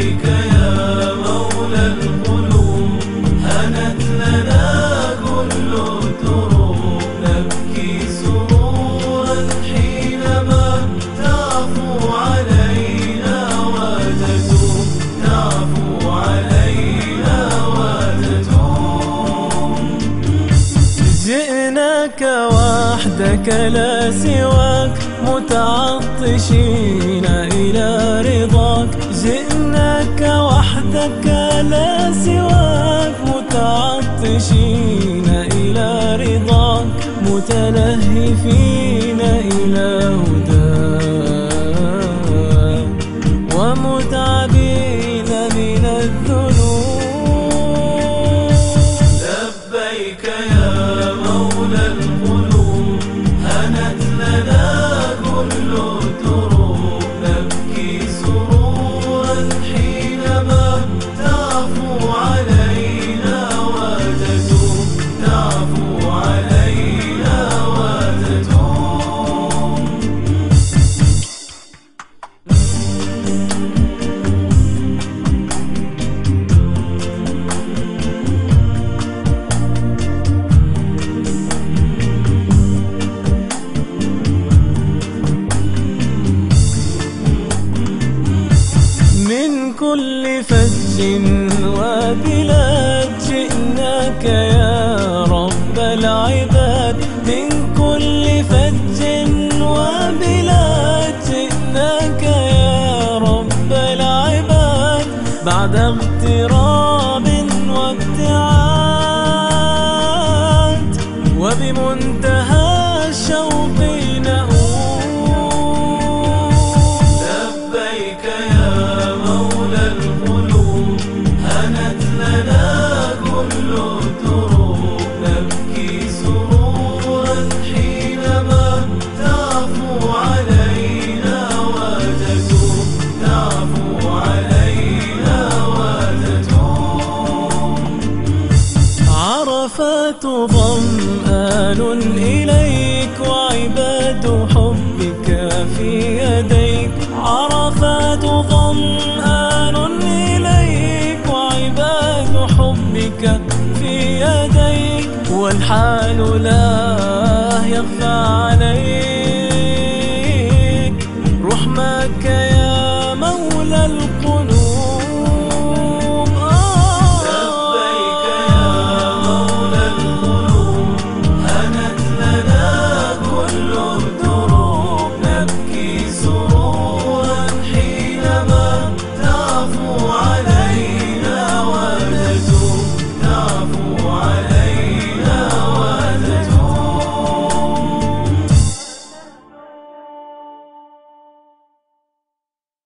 لبيك يا مولى القلوب لنا كل الدروب نبكي سرورا حينما تعفو وتتوب. تعفو وتتوب. جئناك وحدك لا سواك متعطشين إلى رضاك. جئناك وحدك لا سواك متعطشين إلى رضاك متلهفين إلى هداك كل فج وبلاد جئناك يا رب العباد. من كل فج وبلاد جئناك يا رب العباد. بعد اغتراب عرفات ظمآن إليك وعباد حبك في يديك. عرفات ظمآن إليك وعباد حبك في يديك. والحال لا يخفى عليك.